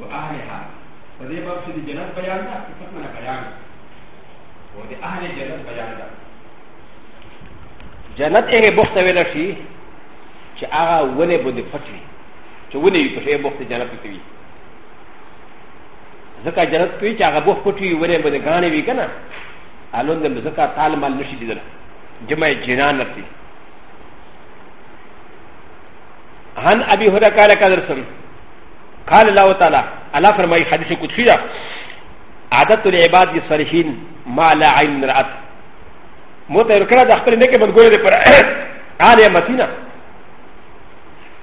و اهلها په دې باب کې د جنت بیان ده صفت نه بیان او د اهل جنت بیان ده جنت ته بوخت ویل شي چې هغه ولې بده پټوي چې ولې په شی بوخت جنت کې وي ځکه جنت کې چې هغه بوخت پټوي ولې بده غانې وي کنه الون د ځکه تعال مال نشي لیدل جمع جنان نفسي عن ابي هريره قال قال رسول قال الله تعالى على فرمای حدیث قدسی دا عادت العباد الصالحین ما لا عين رات موته ورکړه د خپل نیکه ملګری دی پر آل متینا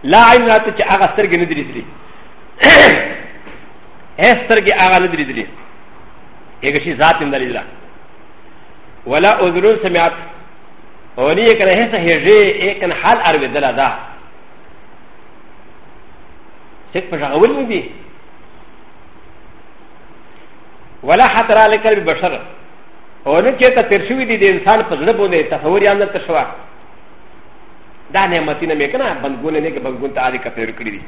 لا عين رات چې هغه سترګې نه دریدلې هغه سترګې هغه نه دریدلې هغه شي ذات نه دریدله ولا اذن سمعت او نی کنه هیڅ هجه اکن حال اروی دلا دا سک په ژغول نه دی ولا حتر علی کل بشر او نه چې ته تیر شوی دی د انسان په زړه باندې تصور یان نه تشوا دا نعمتونه مې کنه بندګونه نه کې بندګون ته عادي کپیر کړی دي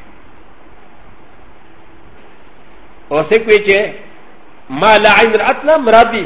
او سک وی چې ما لا عین راتنا مرادی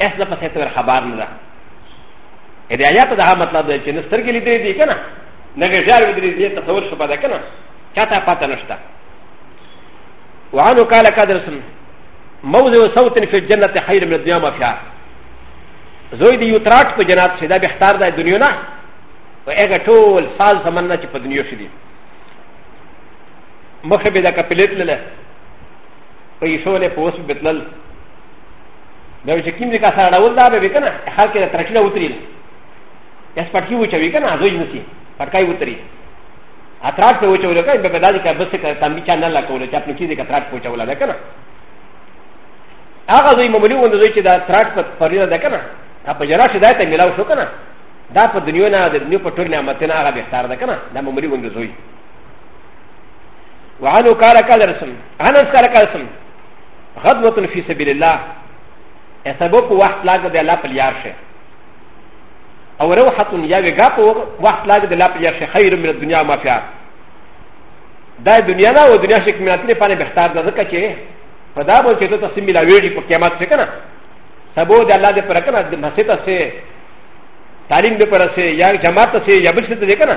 اس نه پسې ته خبر نه ده ا دې آیات دا مطلب دی چې نستر کې لیدې دي کنه نه غیر ودرې دې تصور شپه ده کنه چاته پته نشته وعنه قال كادرسن موضع صوت في الجنة خير من الدنيا ما فيها زوی دی یوتراک په جنات شي دا به اختار ده دنیا نه و هغه ټول سال سمنه چې په دنیا شي دي مخه به دا کپلیت لله په یشو له پوس بتلل دا چې کیم دې کا سره ډول دا به کنه هر کې ترټله وتري یس پټکی و چوي کنه ازوج نسی پټکای وتري اتراټ ته و چول کنه به بدل کې بس کې تم چا نه لا کول چې خپل چیزې کا تراټ پوچول دا کنه هغه دوی مملو وند دوی چې دا تراټ په فریضه ده کنه په جرا شي دا ته ملاو شو کنه دا په دنیا نه د دنیا په ټول نعمتونو هغه به اختیار ده کنه دا مملو وند دوی وعنو کالا کالا رسم انس کالا کالا رسم غدوة في سبيل الله اسبب وقت لاغ دي الله پليار شه او روحة يا وغا په وقت لاغ دي الله پليار شه خير من الدنيا ما فيها دا دنیا دا او دنیا شک مینات نه پانه بهتر ده ځکه چې په دا به چې ته تسلیم ملاویږي په قیامت څخه کنه سبو د الله دې پر کنه د مسجد ته تعلیم دې پر سه یا جماعت ته یا بل څه ته کنه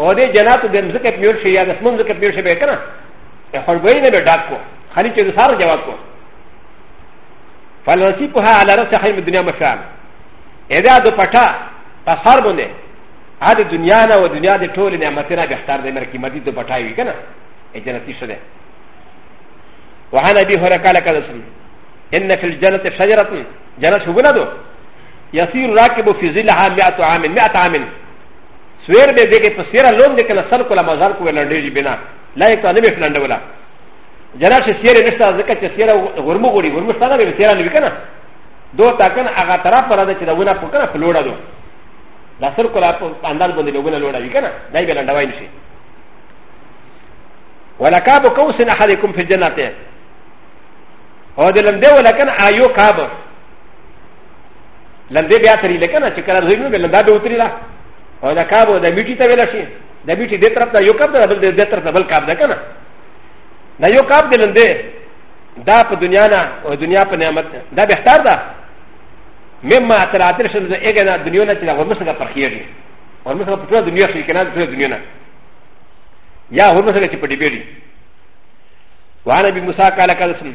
او دې جنات د مزکه پیور شي یا د سمون مزکه پیور شي به کنه خړګوي نه به ډاک کو خالي چې د سار جواب کو فلنصيبها على رأس حلم الدنيا مشان اذا دو پټا په سر باندې ا د دنیا نه او دنیا د ټول نعمتونه به اختر د مر قیمتي دو پټا وي کنه ا جنتي شده وعن ابي هريره قال قال رسول ان في الجنه شجره جنه شغله دو يسير راكب في ظلها 100 عام 100 عام سوير به دې کې په سيره لون دې کنه سر کولا مزار کو لنډې جي بنا لا یې ته نه به فلنډه ولا جنا چې سيره نشته ځکه چې سيره غرمو غوري غرمو ستانه به سيره نه وکنه دو تا کنه هغه طرف پر ده چې دا ونه په کنه فلوړه دو دا سر کولا په انداز باندې لوګونه لوړه وی کنه دای به لنډه وای نشي ولکاب کوس نه حدکم فی جنته او د لمده ولکن ایو کاب لندې بیا تری لکه نه چې کله زوی نو به لندا به وتری دا او دا کابو د میټی ته ویل شي د میټی دې طرف ته یو کاب ده بل دې طرف ته بل کاب ده کنه دا یو کاب دې لندې دا په دنیا نه او دنیا په نعمت دا به اختیار ده مما تراتر شل زه اګه نه دنیا نه چې دا ورمسه کا پرخیږي ورمسه په ټول دنیا شي کنه ټول دنیا نه یا ورمسه چې په دې بیړي وانا بي موسی قال قال سمي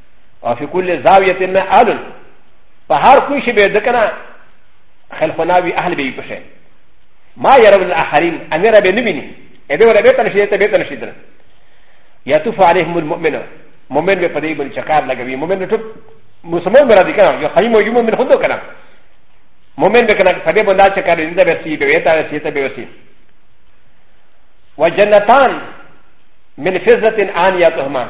او فی کل زاویت نه اهل په هر کوی شي به د کنه خلفنا وی اهل به پشه ما يرون الاخرين امير به نبيني ابي ولا بيت نشي ته بيت نشي در يطوف عليهم المؤمن مؤمن به پدې بل چکار لګوي مؤمن ټپ مسلمان به راځي کنه یو خی مو یو مؤمن خود کنه مؤمن به کنه پدې بل چکار دې به سي به تا سي ته به سي وجنتان من فزه عانيتهما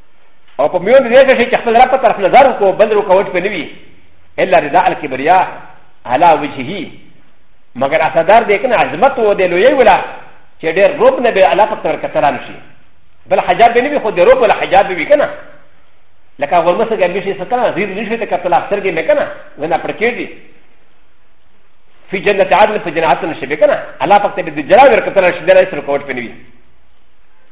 او په میون دې کې چې خپل رب طرف نظر وکړو بل رکاوټ په نوي الا رضا الکبریا علی وجهه مگر اصدار دې کنه عظمت و دې لوی ولا چې ډېر روب نه به علاقه تر کتران شي بل حجاب به نه وي خو دې روب ولا حجاب به وي کنه لکه غرمه څنګه به شي سکنه زیر نشي ته کتل اختر کې مې کنه ونه پر کې دي فی جنت عدن فی جنات نشي به کنه علاقه ته به جلال ور کتران شي دې سره کوټ پنوي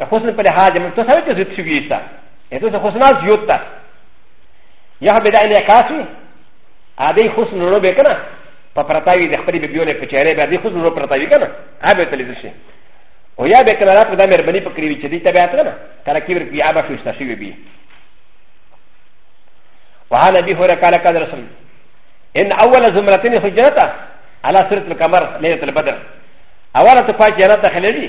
د حسن په لحاظ من تو سره چې زیات شوی ایسا ایته څه حسن زیات تا یا به دا نه کاسي ا دې حسن ورو به کنه په پرتاوی د خپل بیبیونه په چهره به دې حسن ورو پرتاوی کنه ا به تللی شي او یا به کنه رات به دا مهرباني پکړي وي چې دې تبعات کنه کله کې ورکی ابا شو شته شوی بي وعن ابي هريره قال قال رسول ان اول زمرتين حجرته على سوره القمر ليله البدر اولا تفاجئ جنات خليلي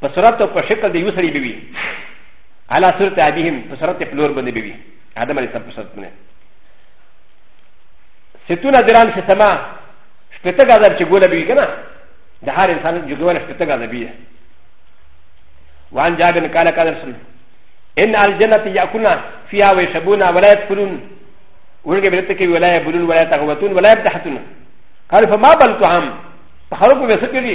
په صورت او په شکل د یو سړي به وي علا صورت ابيهم په صورت پلور باندې به وي آدم علیه السلام په صورت باندې ستون دران چې سما شپته غذر چې ګوله به وي کنه د هر انسان جګوله شپته غذر به وعن جابر قال قال رسول ان الجنه ياكلنا فيها ويشربون ولا يدخلون ورجع بلتك ولا يبلون ولا يتغوتون ولا يبتحتون قال فما بل طعام فخلقوا بسكري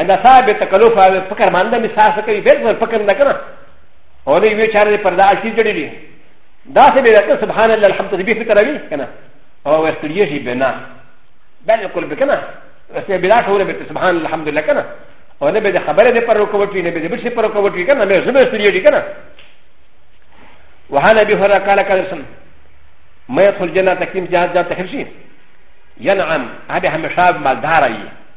ا د صاحب تکلف فکر مانده می ساس کوي بل څه فکر نه کنه او نه وی چاره پر دا اړتي جوړی دي دا څه به راته سبحان الله الحمد لله فکر وی کنه او استړي شي بنا بل کول به کنه اسه بلا ټول به سبحان الله الحمد لله کنه او نه به خبره ده پر وکوټ وی نه به بل شي پر وکوټ وی کنه مې زما استړي دي کنه وهانا بهره قال كالسن ما يدخل جنة تكيم جهاز جهاز تخرشي ينعم هذا همشاب مالداري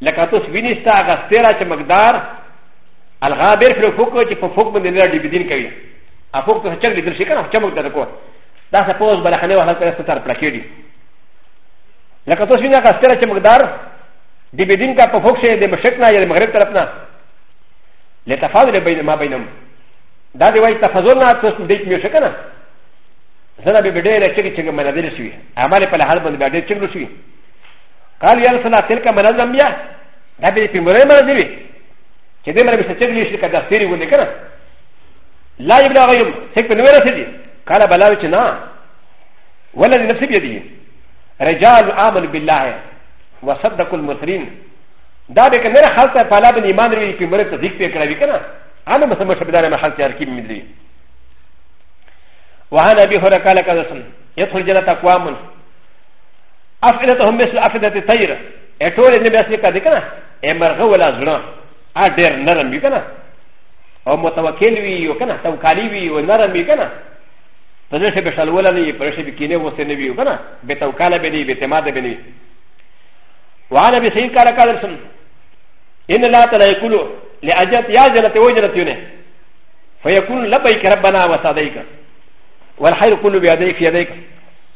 لکه تاسو وینئ چې هغه سپیره چې مقدار الغابر فلو فوق چې په فوق باندې نه ډیبې دین کوي ا فوق ته چک لیدل شي کنه چې مقدار کو دا څه پوز بل خنه ولا کړه ستاره پړه کېږي لکه تاسو وینئ هغه سپیره چې مقدار ډیبې دین کا په فوق شه د مشرق نه یا مغرب طرف نه لتفاضل بین ما بینهم دا دی وایي تفاضل نه تاسو دې کې شي کنه زه به ډېر چې چې منادل شي عمل په لحاظ باندې ډېر چې شي قال يا رسول الله تلك من الانبياء دا به په مره مره دی چې دې مره به څه چګلی شي کدا سری ونه کنه لا يبدا غيوم څوک په نور سره دی قال بلا چې نه ولا نفس بيدي رجال عمل بالله وصدق المسرين دا به کنه خاصه په لا بن ایمان لري په مره تصدیق پې کړی کنه انا مسلم شبدار محل تیار کی مدري وعن ابي هريره قال كذا يدخل جنة اقوام افعدتهم مثل افعده الطير ا ټول نه بس نه کده کنه ا مرغه ولا زړه ا ډېر نرم وي کنه او متوکل وي یو کنه توکالی وي او نرم وي کنه په دې شي به شلول نه وي په دې شي به کینه وسه نه وي کنه به توکاله به نه وي به اعتماد به نه وي وعن ابي سعيد قال قال رسول ان لا تلا يقول لاجت يا جنت وجنت يونه فيكون لبيك ربنا وصديك والحير كله بيديك في يديك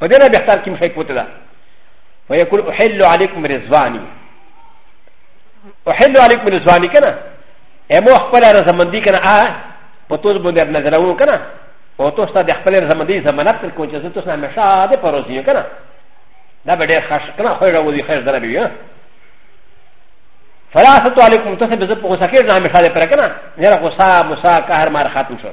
په دې نه بهتر کوم شی پوته ده ويقول احل عليكم رضواني احل عليكم رضواني کنه امو خپل رضامندي کنه ا په توز باندې نظرونه کنه او تو ست د خپل رضامندي ضمانت تر کوم چې زه تاسو نه مشاهده پروزي کنه دا به ډېر خاص کنه خو راوځي خیر دره بیا فلا ستو علیکم تاسو به زه په غوسه کې نه مشاهده پر کنه نه غوسه مسا قهر مار خاتم شو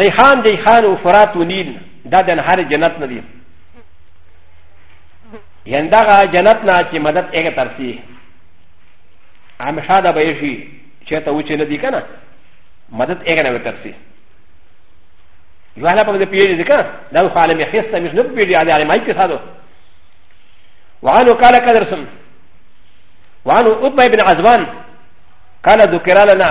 سيخان جيخان و فرات و نيل دا د انهار جنت نه دي يعني دا جنت نه چې مدد اګه ترسي هميشه دا به شي چې ته وچه نه دي کنه مدد اګه نه ترسي یو هله په دې پیری دي کنه دا خو عالم خيسته مش نه پیری علي علي مای کې ساده وعنو قال كدرسم وعنو ابي بن عزوان قال ذكر لنا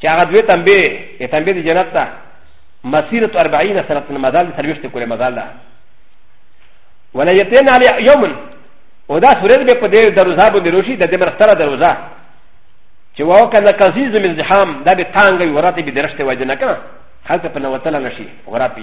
چې هغه دوی تنبه یې تنبه د جنت ته مسیرت اربعین سنت مزال سرویشت کوله مزال ده ولا یتین علی یومن او دا سورت به په دې دروزه باندې روشي د دې مرستره دروزه چې واو کنه کزیز من زحام دا به تانګ وي ورته به درشته وجه نه کنه خلک په نوتل نشي ورته